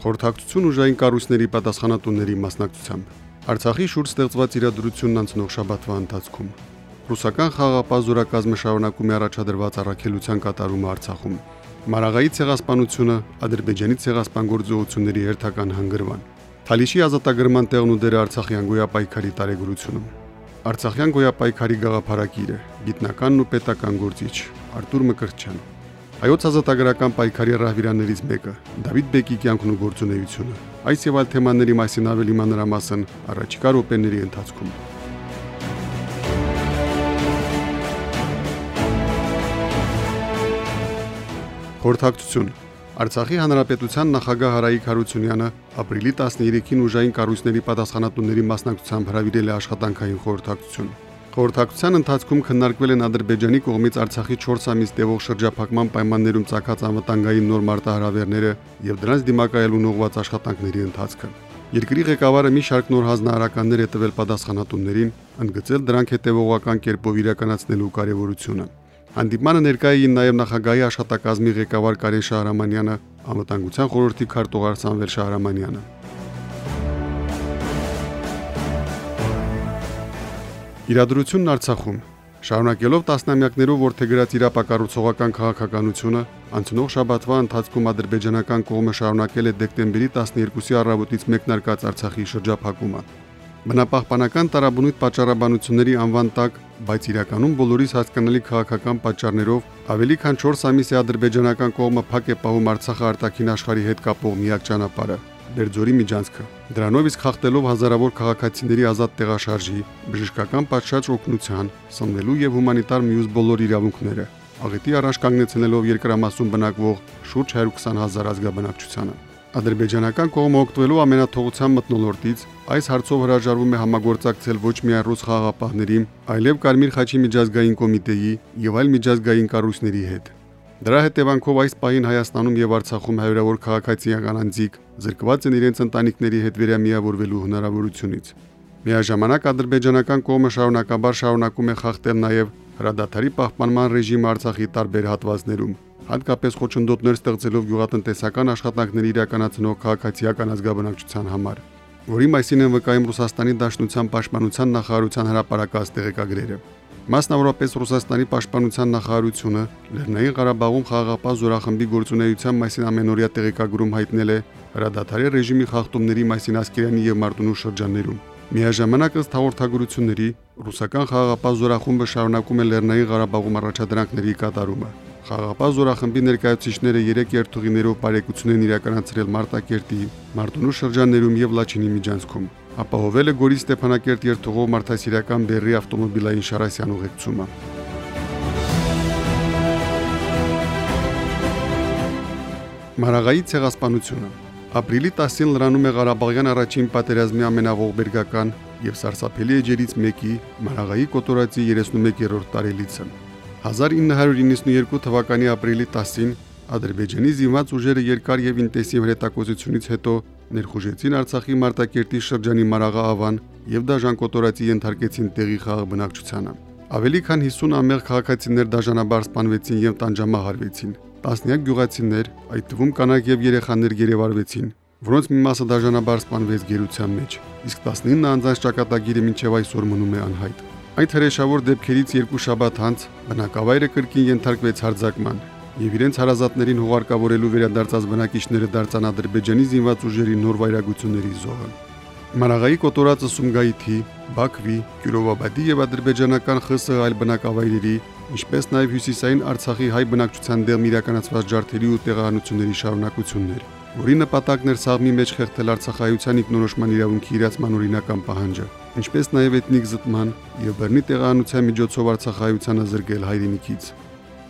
Խորհրդակցություն ուժային կառույցների պատասխանատուների մասնակցությամբ։ Արցախի շուրջ ստեղծված իրադրությունն անցնող շաբաթվա ընթացքում ռուսական խաղապահ զորակազմը շարունակում է առաջադրված առաքելության կատարումը Արցախում։ Մարաղայի ցեղասպանությունը Ադրբեջանի ցեղասպան գործողությունների հերթական հանգրվան։ Թալիշի ազատագրման տեղն ու դերը Արցախյան գոյապայքարի տարեգրությունում։ Արցախյան գոյապայքարի գաղափարակիրը, գիտնականն ու պետական գործիչ Արտուր Մկրտչյան Հայոց ազատագրական պայքարի ռահվիրաններից մեկը Դավիթ Բեկի կյանքն ու գործունեությունը։ Այս եւ այլ թեմաների մասին ավելի մանրամասն առաջիկա րոպեների ընթացքում։ Խորհրդակցություն Արցախի հանրապետության նախագահ Հարայիկ Հարությունյանը ապրիլի 13-ին ուժային կառույցների պատասխանատուների մասնակցությամբ հրավիրել է աշխատանքային խորհրդակցություն։ Խորհրդակցության ընթացքում քննարկվել են Ադրբեջանի կողմից Արցախի 4 ամիս տևող շրջափակման պայմաններում ցակած անվտանգային նոր մարտահրավերները եւ դրանց դիմակայելուն ուղղված աշխատանքների ընթացքը։ Երկրի ղեկավարը մի շարք նոր հանձնարարականներ է տվել պատասխանատուներին, ընդգծել դրանք հետևողական կերպով իրականացնելու կարևորությունը։ Հանդիպմանը ներկայ էին նաև նախագահի աշխատակազմի ղեկավար Կարեն Շահրամանյանը, անվտանգության խորհրդի քարտուղար Սամվել Շահրամանյանը։ Իրադրությունն Արցախում Շարունակելով տասնամյակներով որթեգրած իրապակառուցողական քաղաքականությունը, անցնող շաբաթվա ընթացքում ադրբեջանական կողմը շարունակել է դեկտեմբերի 12-ի առավոտից մեկնարկած Արցախի շրջափակումը։ Բնապահպանական տարաբնույթ պատճառաբանությունների անվան տակ, բայց իրականում բոլորիս հասկանալի քաղաքական պատճառներով ավելի քան 4 ամիս է ադրբեջանական կողմը փակ է պահում Արցախը արտաքին աշխարհի հետ կապող միակ ճանապարհը՝ Դերձորի միջանցքը։ Դրանով իսկ խախտելով հազարավոր քաղաքացիների ազատ տեղաշարժի, բժշկական պատշաճ օգնության, սնվելու եւ հումանիտար մյուս բոլոր իրավունքները, աղետի առաջ կանգնեցնելով երկրամասում բնակվող շուրջ 120 հազար ազգաբնակչությանը։ Ադրբեջանական կողմը օգտվելով ամենաթողության մտնոլորտից այս հարցով հրաժարվում է համագործակցել ոչ միայն ռուս խաղաղապահների, այլև Կարմիր խաչի միջազգային կոմիտեի եւ այլ միջազգային կառույցների հետ։ Դրա հետևանքով այս պահին Հայաստանում եւ Արցախում հայրավոր քաղաքացիական անձիկ զրկված են իրենց ընտանիքների հետ վերամիավորվելու հնարավորությունից։ Միաժամանակ ադրբեջանական կողմը շարունակաբար շարունակում է խախտել նաև հրադադարի պահպանման ռեժիմը Արցախի տարբեր հատվածներում, հատկապես խոչընդոտներ ստեղծելով գյուղատնտեսական աշխատանքների իրականացնող քաղաքացիական ազգաբնակչության համար, որի մասին են վկայում Ռուսաստանի Դաշնության Պաշտպանության նախարարության հրապարակած տեղեկագրերը։ Մասնավորապես Ռուսաստանի պաշտպանության նախարարությունը Լեռնային Ղարաբաղում խաղաղապահ զորախմբի գործունեության մասին ամենօրյա տեղեկագրում հայտնել է հրադադարի ռեժիմի խախտումների մասին Ասկերանի եւ Մարտունու շրջաններում։ Միաժամանակ ըստ հաղորդագրությունների ռուսական խաղաղապահ զորախումբը շարունակում է Լեռնային Ղարաբաղում առաջադրանքների կատարումը։ Խաղաղապահ զորախմբի ներկայացուցիչները 3 երթուղիներով բարեկեցություն են իրականացրել Մարտակերտի, Մարտունու շրջաններում եւ Լաչինի միջանցքում ապահովել է Գորի Ստեփանակերտ երթուղով մարդասիրական բեռի ավտոմոբիլային շարասյան ուղեկցումը։ Մարաղայի ցեղասպանությունը Ապրիլի 10-ին լրանում է Ղարաբաղյան առաջին պատերազմի ամենաղողբերգական եւ սարսափելի էջերից մեկի Մարաղայի կոտորածի 31-րդ տարելիցը։ 1992 թվականի ապրիլի 10-ին Ադրբեջանի զինված ուժերը երկար եւ ինտենսիվ հրետակոծությունից հետո ներխուժեցին Արցախի Մարտակերտի շրջանի Մարաղաավան եւ դաժան կոտորածի ենթարկեցին տեղի խաղ բնակչությանը։ Ավելի քան 50 ամեղ քաղաքացիներ դաժանաբար սպանվեցին եւ տանջամահարվեցին։ Տասնյակ գյուղացիներ, այդ թվում կանայք եւ երեխաներ գերեվարվեցին, որոնց մի մասը դաժանաբար սպանվեց գերության մեջ, իսկ 19 անձանց ճակատագիրը մինչև այսօր մնում է անհայտ։ Այդ հրեշավոր դեպքերից երկու շաբաթ անց բնակավայրը կրկին ենթարկվեց հարձակման եւ իրենց հարազատներին հուղարկավորելու վերադարձած բնակիչները դարձան Ադրբեջանի զինված ուժերի նոր վայրագությունների զոհը։ Մարաղայի կոտորածը Սումգայիթի, Բաքվի, Կյուրովաբադի եւ ադրբեջանական ԽՍՀ այլ բնակավայրերի, ինչպես նաեւ հյուսիսային Արցախի հայ բնակչության դեմ իրականացված ջարդերի ու տեղահանությունների շարունակություններ, որի նպատակն էր սաղմի մեջ խեղդել Արցախայության ինքնորոշման իրավունքի իրացման օրինական պահանջը, ինչպես նաեւ էթնիկ զտման եւ բռնի տեղահանության միջոցով Արցախայությանը զրկել հայրենիքից։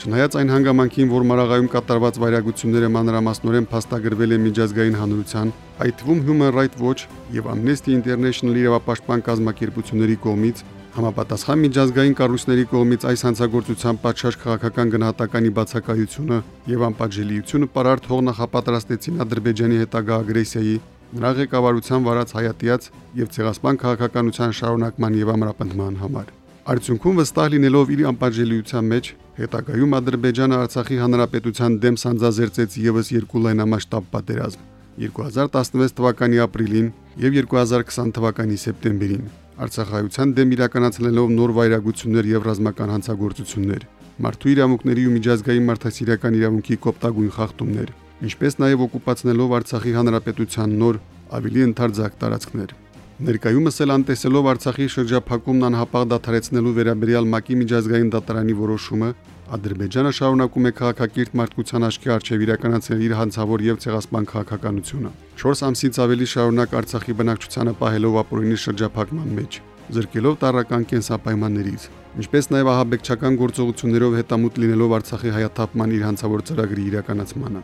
Չնայած այն հանգամանքին, որ Մարաղայում կատարված վայրագությունները մանրամասնորեն փաստագրվել են միջազգային հանրության, այդ թվում Human Rights Watch եւ Amnesty International իրավապաշտպան կազմակերպությունների կողմից համապատասխան միջազգային կառույցների կողմից այս հանցագործության պատշաճ քաղաքական գնահատականի բացակայությունը եւ անպատժելիությունը պարարտ հող նախապատրաստեցին Ադրբեջանի հետագա ագրեսիայի, նրա ղեկավարության վարած հայատյաց եւ ցեղասպան քաղաքականության շարունակման եւ ամրապնդման համար։ Արդյունքում վստահ լինելով իր անպատժելիության մեջ, հետագայում Ադրբեջանը Արցախի հանրապետության դեմ սանձազերծեց եւս երկու լայնամասշտաբ պատերազմ 2016 թվականի ապրիլին եւ 2020 թվականի սեպտեմբերին Արցախայության դեմ իրականացնելով նոր վայրագություններ եւ ռազմական հանցագործություններ, մարդու իրավունքների ու միջազգային մարդասիրական իրավունքի կոպտագույն խախտումներ, ինչպես նաեւ օկուպացնելով Արցախի հանրապետության նոր ավելի ընդարձակ տարածքներ։ Ներկայումս էլ անտեսելով Արցախի շրջափակումն անհապաղ դադարեցնելու վերաբերյալ ՄԱԿ-ի միջազգային դատարանի որոշումը, Ադրբեջանը շարունակում է քաղաքակիրթ մարդկության աչքի առջև իրականացնել իր հանցավոր եւ ցեղասպան քաղաքականությունը։ 4 ամսից ավելի շարունակ Արցախի բնակչությանը պահելով ապօրինի շրջափակման մեջ, զրկելով տարրական կենսապայմաններից, ինչպես նաև ահաբեկչական գործողություններով հետամուտ լինելով Արցախի հայաթափման իր հանցավոր ծրագրի իրականացմանը։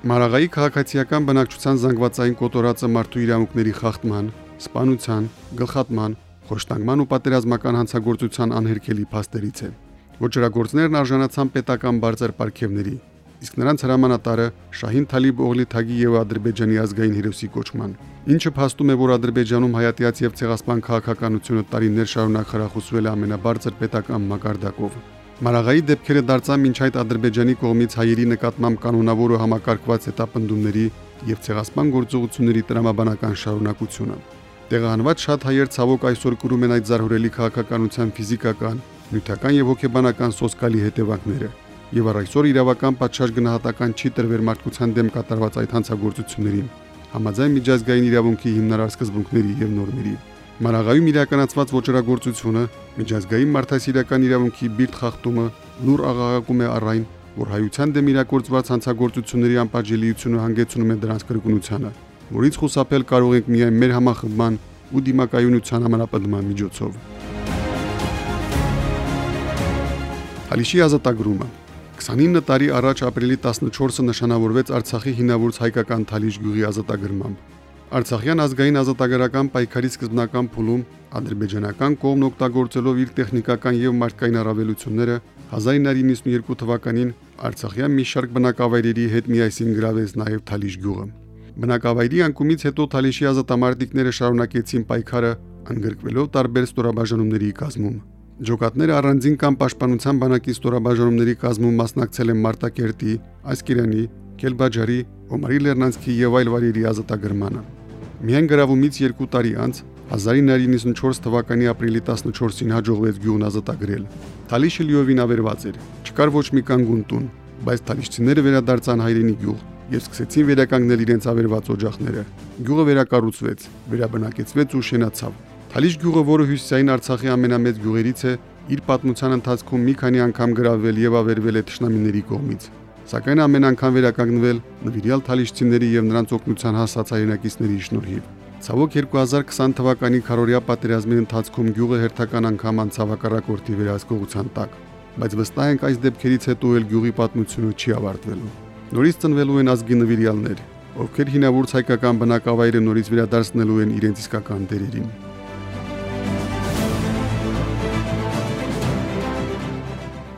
Մարաղայի քաղաքացիական բնակչության զանգվածային կոտորածը մարդու իրավունքների խախտման, սպանության, գլխատման, խոշտանգման ու պատերազմական հանցագործության անհերքելի փաստերից է։ Ոչրագործներն արժանացան պետական բարձր պարգևների, իսկ նրանց հրամանատարը Շահին Թալիբ Օղլիթագի եւ Ադրբեջանի ազգային հերոսի կոչման, ինչը փաստում է, որ Ադրբեջանում հայատյաց եւ ցեղասպան քաղաքականությունը տարիներ շարունակ խրախուսվել է ամենաբարձր պետական մակարդակով։ Մարաղայի դեպքերը դարձան մինչ այդ Ադրբեջանի կողմից հայերի նկատմամբ կանոնավոր ու համակարգված հետապնդումների եւ ցեղասպան գործողությունների տրամաբանական շարունակությունը։ Տեղահանված շատ հայեր ցավոք այսօր կրում են այդ զարհուրելի քաղաքականության ֆիզիկական, նյութական եւ հոգեբանական սոսկալի հետևանքները։ Եվ առ այսօր իրավական պատշաճ գնահատական չի տրվել մարդկության դեմ կատարված այդ հանցագործություններին։ Համաձայն միջազգային իրավունքի հիմնարար սկզբունքների եւ նորմերի։ Մարաղայում իրականացված ոչրագործությունը, միջազգային մարդասիրական իրավունքի բիրտ խախտումը լուր աղաղակում է առայն, որ հայության դեմ իրագործված հանցագործությունների անպատժելիությունը հանգեցնում է դրանց կրկնությանը որից խուսափել կարող ենք միայն մեր համախմբման ու դիմակայունության համանապնդման միջոցով։ Հալիշի ազատագրումը. 29 տարի առաջ ապրիլի 14-ը նշանավորվեց Արցախի հինավուրց հայկական Թալիշ գյուղի ազատագրմամբ։ Արցախյան ազգային ազատագրական պայքարի սկզբնական փուլում ադրբեջանական կողմն օգտագործելով իր տեխնիկական եւ մարդկային առավելությունները 1992 թվականին Արցախյան մի շարք բնակավայրերի հետ միասին գրավեց նաեւ Թալիշ գյուղը։ Բնակավայրի անկումից հետո Թալիշի ազատամարտիկները շարունակեցին պայքարը, ընդգրկվելով տարբեր ստորաբաժանումների կազմում։ Ջոկատները առանձին կամ պաշտպանության բանակի ստորաբաժանումների կազմում մասնակցել են Մարտակերտի, Այսկերանի, Կելբաջարի, Օմարի Լեռնանցքի եւ այլ վայրերի ազատագրմանը։ Միայն գրավումից 2 տարի անց 1994 թվականի ապրիլի 14-ին հաջողվեց գյուղն ազատագրել։ Թալիշը լիովին ավերված էր։ Չկար ոչ մի կանգուն տուն, բայց թալիշցիները վերադարձան հայրենի գյուղ եւ սկսեցին վերականգնել իրենց ավերված օջախները։ Գյուղը վերակառուցվեց, վերաբնակեցվեց ու շենացավ։ Թալիշ գյուղը, որը հյուսիսային Արցախի ամենամեծ գյուղերից է, իր պատմության ընթացքում մի քանի անգամ գրավել եւ ավերվել է թշնամիների կողմից։ Սակայն ամեն անգամ վերականգնվել նվիրյալ թալիշցիների եւ նրանց օգնության հասած հայրենակիցների շնորհիվ։ Ցավոք 2020 թվականի քարորիա պատերազմի ընթացքում գյուղը հերթական անգամ անցավ հակառակորդի վերահսկողության տակ, բայց վստահ ենք այս դեպքերից հետո էլ գյուղի պատմությունը չի ավարտվելու։ Նորից ծնվելու են ազգի նվիրյալներ, ովքեր հինավուրց հայկական բնակավայրը նորից վերադարձնելու են իրենց իսկական դերերին։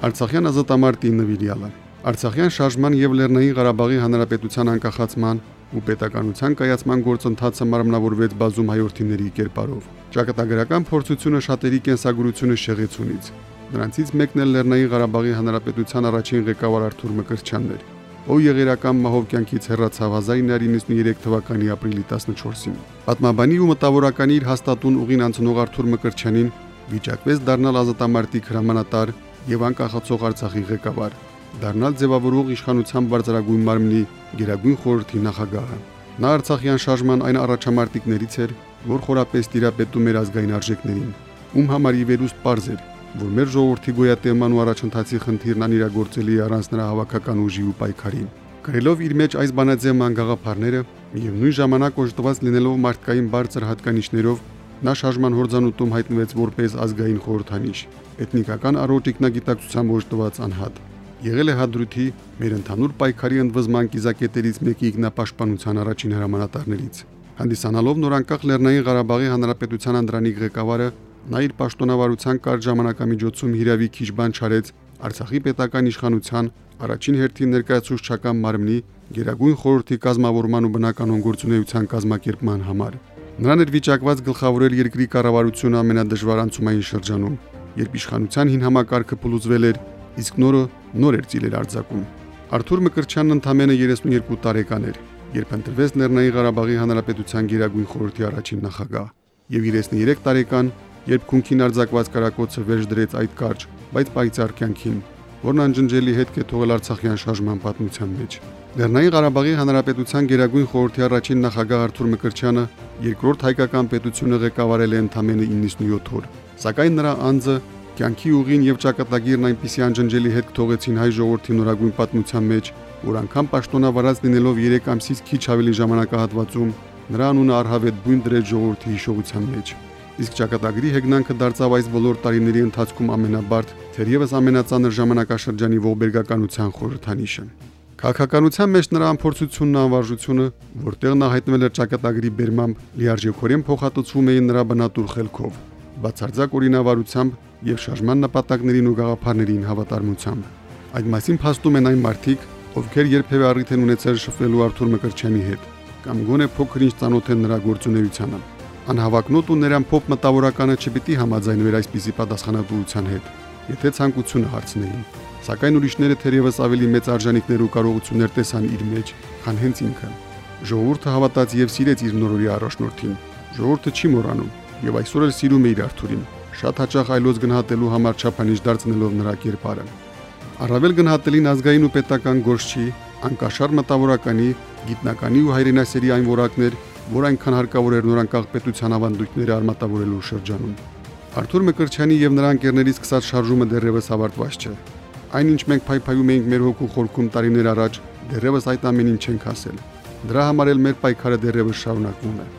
Արցախյան ազատամարտի նվիրյալը. Արցախյան շարժման եւ Լեռնային Ղարաբաղի Հանրապետության անկախացման ու պետականության կայացման գործընթացը մարմնավորվեց բազում հայրենիների կերպարով։ Ճակատագրական փորձությունը շատերի կենսագրությունը շեղեցունից։ Նրանցից մեկն էլ Լեռնային Ղարաբաղի Հանրապետության առաջին ղեկավար Արթուր Մկրտչյանն էր ով եղերական մահով կյանքից հեռացավ 1993 թվականի ապրիլի 14-ին։ Պատմաբանի ու մտավորականի իր հաստատուն ուղին անցնող Արթուր Մկրտչյանին վիճակվեց դառնալ ազատամարտիկ հրամանատար եւ անկախացող Արցախի ղեկավար, դառնալ ձևավորող իշխանության բարձրագույն մարմնի Գերագույն խորհրդի նախագահը։ Նա Արցախյան շարժման այն առաջամարտիկներից էր, որ խորապես տիրապետում էր ազգային արժեքներին, ում համար ի վերուստ པարզ էր, որ մեր ժողովրդի գոյատևման ու առաջընթացի խնդիրն անիրագործելի առանց նրա հավաքական ուժի ու պայքարի։ Գրելով իր մեջ այս բանաձև մանգաղափարները եւ նույն ժամանակ օժտված լինելով մարդկային բարձր հատկանիշներով, նա շարժման հորձանուտում հայտնվեց որպես ազգային խորհրդանիշ, էթնիկական առողջ ինքնագիտակցությամբ օժտված անհատ։ եղել է հադրութի մեր ընդհանուր պայքարի ընդվզման կիզակետերից մեկի ինքնապաշտպանության առաջին հրամանատարներից։ Հանդիսանալով նորանկախ Լեռնային Ղարաբաղի Հանրապետության անդրանիկ ղեկավարը նա իր պաշտոնավարության կարճ ժամանակամիջոցում հիրավի քիչ բան չարեց Արցախի պետական իշխանության առաջին հերթին ներկայացուցչական մարմնի Գերագույն խորհրդի կազմավորման ու բնականոն կազմակերպման համար։ Նրան էր վիճակված գլխավորել երկրի կառավարությունը ամենադժվար անցումային շրջանում, երբ իշխանության հին համակարգը փլուզվել էր, իսկ նորը նոր էր ծիլել արձակում։ Արթուր Մկրտչյանն ընդամենը 32 տարեկան էր, երբ ընտրվեց Լեռնային Ղարաբաղի Հանրապետության Գերագույն խորհրդի առաջին նախագահ, եւ 33 տարեկան, երբ քունքին արձակված կարակոցը վերջ դրեց այդ կարճ, բայց պայծառ կյանքին, որն անջնջելի հետք է թողել Արցախյան շարժման պատմության մեջ։ Լեռնային Ղարաբաղի Հանրապետության Գերագույն խորհրդի առաջին նախագահ Արթուր Մկրտչյանը երկրորդ հայկական պետությունը ղեկավարել է ընդամենը 97 օր, սակայն նրա անձը Կյանքի ուղին եւ ճակատագիրն այնպիսի անջնջելի հետ թողեցին հայ ժողովրդի նորագույն պատմության մեջ, որ անգամ պաշտոնավարած լինելով 3 ամսից քիչ ավելի ժամանակահատվածում նրա անունը արհավետ բույն դրեց ժողովրդի հիշողության մեջ։ Իսկ ճակատագրի հեգնանքը դարձավ այս բոլոր տարիների ընթացքում ամենաբարդ, թերևս ամենածանր ժամանակաշրջանի ողբերգականության խորհրդանիշը։ Քաղաքականության մեջ նրա ամփորձությունն անվարժությունը, որտեղ նա հայտնվել էր ճակատագրի բերմամբ, լիարժեքորեն փոխհատուցվում էին նրա բնատուր խելքով, բացարձակ օրինավարությամբ եւ շարժման նպատակներին ու գաղափարներին հավատարմությամբ։ Այդ մասին փաստում են այն մարդիկ, ովքեր երբևէ առիթ են ունեցել շփվելու Արթուր Մկրտչյանի հետ, կամ գոնե փոքր-ինչ ծանոթ են նրա գործունեությանը։ Անհավակնոտ ու նրան փոփ մտավորականը չպիտի համաձայնվեր այսպիսի պատասխանատվության հետ, եթե ցանկությունը հարցնեին։ Սակայն ուրիշները թերևս ավելի մեծ արժանինքներ ու կարողություններ տեսան իր մեջ, քան հենց ինքը։ Ժողովուրդը հավատաց եւ սիրեց իր նորորի առաջնորդին։ Ժողովուրդը չի մոռանում եւ այսօր էլ սիրում է իր Արթուրին շատ հաճախ այլոց գնահատելու համար չափանիշ դարձնելով նրա կերպարը։ Առավել գնահատելին ազգային ու պետական գործչի, անկաշար մտավորականի, գիտնականի ու հայրենասերի այն որակներ, որ այնքան հարկավոր էր նորանկախ պետության ավանդույթները արմատավորելու շրջանում։ Արթուր Մկրտչյանի եւ նրա ընկերների սկսած շարժումը դեռևս ավարտված չէ։ Այնինչ մենք փայփայում էինք մեր հոգու խորքում տարիներ առաջ, դեռևս այդ ամենին չենք հասել։ Դրա համար էլ մեր պայքարը դեռևս շարունակվում է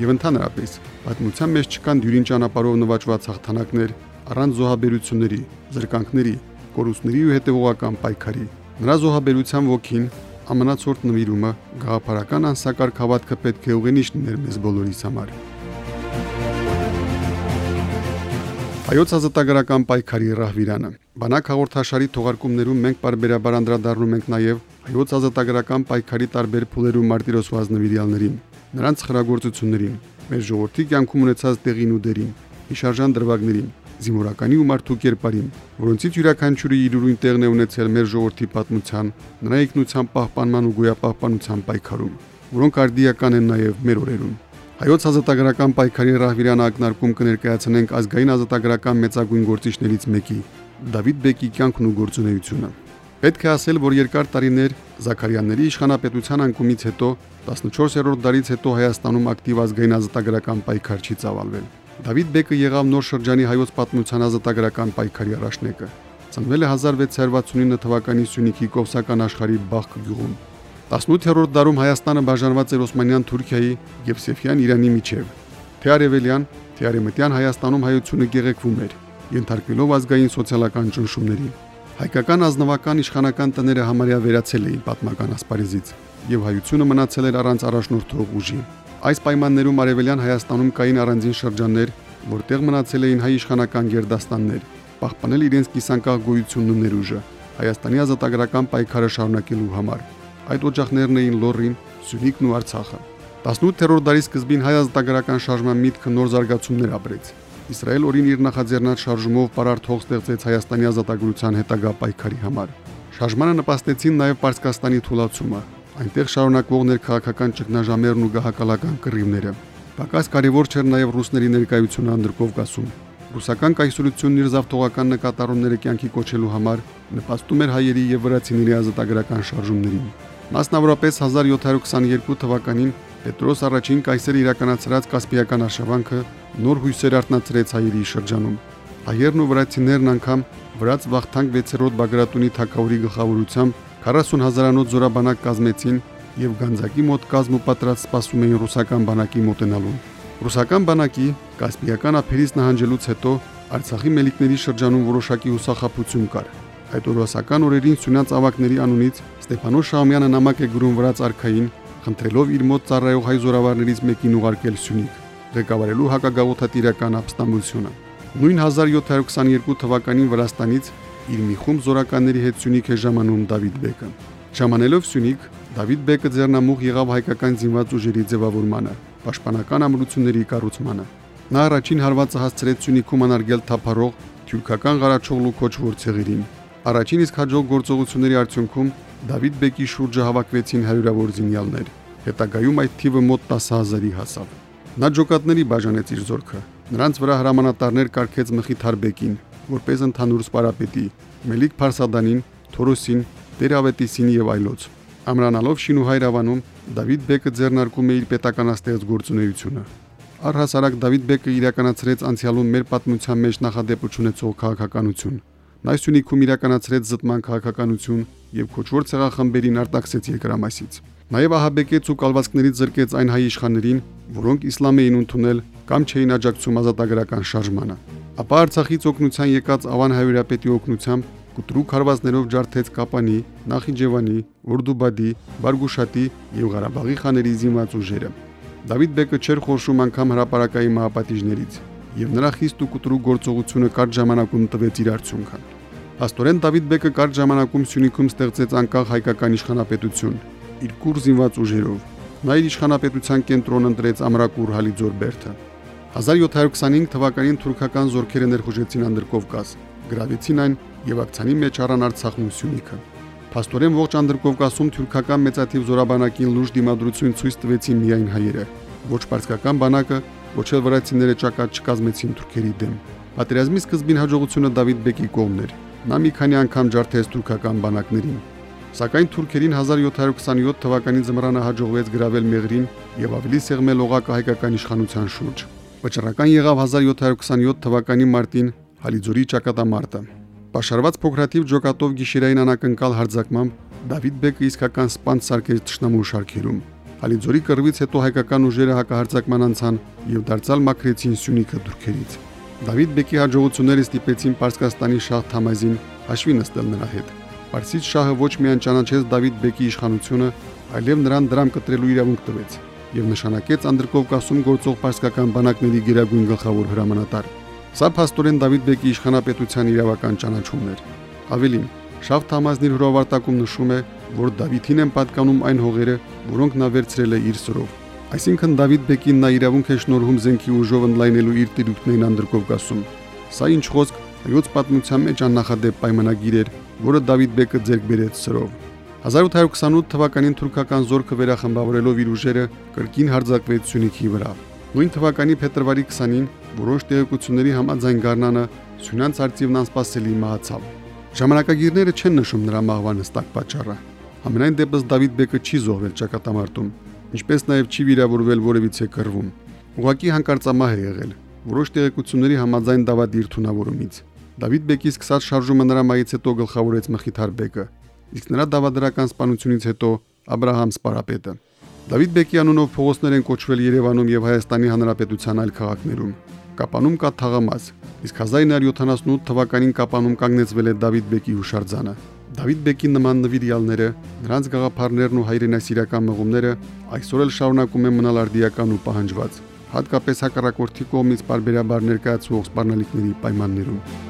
եւ ընդհանրապես պատմության մեջ չկան դյուրին ճանապարհով նվաճված հաղթանակներ առանց զոհաբերությունների, զրկանքների, կորուստների ու հետևողական պայքարի։ Նրա զոհաբերության ոգին ամնացորդ նվիրումը գաղափարական անսակարգ հավատքը պետք է ուղենիշ լիներ մեզ բոլորիս համար։ Հայոց ազատագրական պայքարի ռահվիրանը։ Բանակ հաղորդաշարի թողարկումներում մենք բարբերաբար անդրադառնում ենք նաև հայոց ազատագրական պայքարի տարբեր փուլերում մարտիրոսված նվիրյալներին նրանց խրագործություններին, մեր ժողովրդի կյանքում ունեցած տեղին ու դերին, հիշարժան դրվագներին, զինվորականի ու մարդու կերպարին, որոնցից յուրաքանչյուրը իր ուրույն տեղն է ունեցել մեր ժողովրդի պատմության, նրա ինքնության պահպանման ու գոյապահպանության պայքարում, որոնք արդիական են նաև մեր օրերում։ Հայոց ազատագրական պայքարի ռահվիրան ակնարկում կներկայացնենք ազգային ազատագրական մեծագույն գործիչներից մեկի՝ Դավիթ Բեկի կյանքն ու գործունեությունը։ Պետք է ասել, որ երկար տարիներ Զաքարյանների իշխանապետության անկումից հետո 14-րդ դարից հետո Հայաստանում ակտիվ ազգային ազատագրական պայքար չի ծավալվել։ Դավիթ Բեկը եղավ նոր շրջանի հայոց պատմության ազատագրական պայքարի առաջնեկը։ Ծնվել է 1669 թվականի Սյունիքի Կովսական աշխարհի Բախկ գյուղում։ 18-րդ դարում Հայաստանը բաժանված էր Օսմանյան Թուրքիայի եւ Սեֆյան Իրանի միջև։ Թե արևելյան, թե արևմտյան Հայաստանում հայությունը գեղեցվում էր, ենթարկվելով ազգային սոցիալական ճնշումների։ Հայկական ազնվական իշխանական տները համարյա վերացել էին պատմական ասպարեզից եւ հայությունը մնացել էր առանց առաջնորդող ուժի։ Այս պայմաններում արևելյան Հայաստանում կային առանձին շրջաններ, որտեղ մնացել էին հայ իշխանական գերդաստաններ, պահպանել իրենց կիսանկախ գոյությունն ու ներուժը Հայաստանի ազատագրական պայքարը շարունակելու համար։ Այդ օջախներն էին Լոռին, Սյունիքն ու Արցախը։ 18-րդ դարի սկզբին հայ ազատագրական շարժման միտքը նոր զարգացումներ ապրեց։ Իսրայել օրին իր նախաձեռնած շարժումով պարարթող ստեղծեց Հայաստանի ազատագրության հետագա պայքարի համար։ Շարժմանը նպաստեցին նաև Պարսկաստանի թուլացումը, այնտեղ շարունակվող ներքաղաքական ճգնաժամերն ու գահակալական կռիվները։ Պակաս կարևոր չէր նաև ռուսների ներկայությունը Անդրկովկասում։ Ռուսական կայսրությունն իր զավթողական նկատառումները կյանքի կոչելու համար նպաստում էր հայերի եւ վրացիների ազատագրական շարժումներին։ Մասնավորապես 1722 թվականին Պետրոս առաջին կայսերը իրականացրած Կասպիական արշավանքը նոր հույսեր արտնացրեց հայերի շրջանում։ Հայերն ու վրացիներն անգամ վրաց Վախթանգ 6-րդ Բագրատունի թակավորի գլխավորությամբ 40 հազարանոց զորաբանակ կազմեցին եւ Գանձակի մոտ կազմ ու պատրաստ սպասում էին ռուսական բանակի մոտենալուն։ Ռուսական բանակի Կասպիական ափերից նահանջելուց հետո Արցախի մելիքների շրջանում որոշակի հուսախապություն կար։ Այդ օրվասական օրերին Սյունյաց ավակների անունից Ստեփանոս Շահումյանը նամակ է գրում վրաց արքային, խնդրելով իր մոտ ծառայող հայ զորավարներից մեկին ուղարկել Սյունիք, ղեկավարելու հակագաղութատիրական ապստամբությունը։ Նույն 1722 թվականին Վրաստանից իր մի խումբ զորականների հետ Սյունիք է ժամանում Դավիթ Բեկը։ Ժամանելով Սյունիք, Դավիթ Բեկը ձեռնամուխ եղավ հայկական զինված ուժերի ձևավորմանը, պաշտպանական ամրությունների կառուցմանը։ Նա առաջին հարվածը հասցրեց Սյունիքում անարգել թափառող թյուրքական Ղարաչողլու կոչվոր ցեղերին։ Առաջին իսկ հաջող գործողությունների արդյունքում Դավիթ Բեկի շուրջը հավաքվեցին հարյուրավոր զինյալներ։ Հետագայում այդ թիվը մոտ 10000-ի հասավ։ Նա ջոկատների բաժանեց իր զորքը։ Նրանց վրա հրամանատարներ կարգեց Մխիթար Բեկին, որպես ընդհանուր սպարապետի, Մելիք Փարսադանին, Թորոսին, Տերավետիսին եւ այլոց։ Ամրանալով Շինուհայր ավանում Դավիթ Բեկը ձեռնարկում է իր պետականաստեղծ գործունեությունը։ Առհասարակ Դավիթ Բեկը իրականացրեց անցյալում մեր պատմության մեջ նախադեպ ունեցող քաղաքականություն։ Նա Սյունիքում իրականացրեց զտման քաղաքականություն եւ քոչվոր ցեղախմբերին արտաքսեց երկրամասից։ Նաև ահաբեկեց ու կալվածքներից զրկեց այն հայ իշխաններին, որոնք իսլամ էին ընդունել կամ չէին աջակցում ազատագրական շարժմանը։ Ապա Արցախից օգնության եկած Ավան Հայրապետի օգնությամբ կտրուկ հարվածներով ջարդեց Կապանի, Նախիջևանի, Օրդուբադի, Բարգուշատի եւ Ղարաբաղի խաների զինված ուժերը։ Դավիթ Բեկը չէր խորշում անգամ հրաապարակայի մահապատիժներից եւ նրա խիստ ու կտրուկ գործողությունը կարճ ժամանակում տվեց իր արդյունքը։ Աստորեն Դավիթ Բեկը կարճ ժամանակում Սյունիքում ստեղծեց անկախ հայկական իշխանապետություն իր կուր զինված ուժերով։ Նա իր իշխանապետության կենտրոն ընտրեց Ամրակուր Հալիձոր Բերթը։ 1725 թվականին թուրքական զորքերը ներխուժեցին Անդրկովկազ, գրավեցին այն եւ ակցանի մեջ առան Արցախն ու Սյունիքը։ Փաստորեն ողջ Անդրկովկասում թուրքական մեծաթիվ զորաբանակին լուրջ դիմադրություն ցույց տվեցին միայն հայերը։ Ոչ պարսկական բանակը, ոչ էլ վրացիները ճակատ չկազմեցին թուրքերի դեմ։ Պատերազմի սկզբին հաջողությունը Դավիթ Բեկի կողմն էր։ Նա մի քանի անգամ ջարդեց թուրքական բանակներին։ Սակայն թուրքերին 1727 թվականի զմռանը հաջողվեց գրավել Մեղրին եւ ավելի սեղմել օղակը հայկական իշխանության շուրջ։ Վճռական եղավ 1727 թվականի մարտին Հալիձորի ճակատամարտը։ Պաշարված փոքրաթիվ ջոկատով գիշերային անակնկալ հարձակմամբ Դավիթ Բեկը իսկական սպանց սարքեց ճշնամու շարքերում։ Հալիձորի կռվից հետո հայկական ուժերը հակահարձակման անցան եւ դարձալ մաքրեցին Սյունիքը դուրքերից։ Դավիթ Բեկի հաջողությունները ստիպեցին Պարսկաստանի շահ Թամազին հաշվի նստել նրա հետ։ Պարսից շահը ոչ միայն ճանաչեց Դավիթ Բեկի իշխանությունը, այլև նրան դրամ կտրելու իրավունք տվեց եւ նշանակեց Անդրկովկասում գործող պարսկական բանակների գերագույն գլխավոր հրամանատար։ Սա փաստորեն Դավիթ Բեկի իշխանապետության իրավական ճանաչումն էր։ Ավելին, Շավ Թամազնիր հրովարտակում նշում է, որ Դավիթին են պատկանում այն հողերը, որոնք նա վերցրել է իր սրով։ Այսինքն Դավիթ Բեկին նա իրավունք է շնորհում զենքի ուժով ընդլայնելու իր տիրույթներն Անդրկովկասում։ Սա ինչ խոսք հայոց պատմության մեջ աննախադեպ պայմանագիր էր, որը Դավիթ Բեկը ձեռք բերեց սրով։ 1828 թվականին թուրքական զորքը վերախմբավորելով իր ուժերը կրկին հարձակվեց Սյունիքի վրա։ Նույն թվականի փետրվարի 20-ին որոշ տեղեկությունների համաձայն Գառնանը Սյունյանց արծիվն անսպասելի մահացավ։ Ժամանակագիրները չեն նշում նրա մահվան հստակ պատճառը։ Համենայն դեպս Դավիթ Բեկը չի զոհվել ճակատամարտում, ինչպես նաև չի վիրավորվել որևիցե կռվում։ Ուղղակի հանկարծամահ է եղել։ Որոշ տեղեկությունների համաձայն Դավադիր թունավորումից։ Դավիթ Բեկի սկսած շարժումը նրա մայից հետո գլխավորեց Մխիթար Բեկը, իսկ նրա դավադրական սպանությունից հետո Աբ รา համ Սպարապետը։ Դավիթ Բեկի անունով փողոցներ են կոչվել Երևանում եւ Հայաստանի Հանրապետության այլ քաղաքներում։ Կապանում կա թաղամաս, իսկ 1978 թվականին Կապանում կանգնեցվել է Դավիթ Բեկի հուշարձանը։ Դավիթ Բեկի նման նվիրյալները, նրանց գաղափարներն ու հայրենասիրական մղումները այսօր էլ շարունակում են մնալ արդիական ու պահանջված, հատկապես հակառակորդի կողմից բարբերաբար ներկայացվող սպառնալիքների պայմաններում։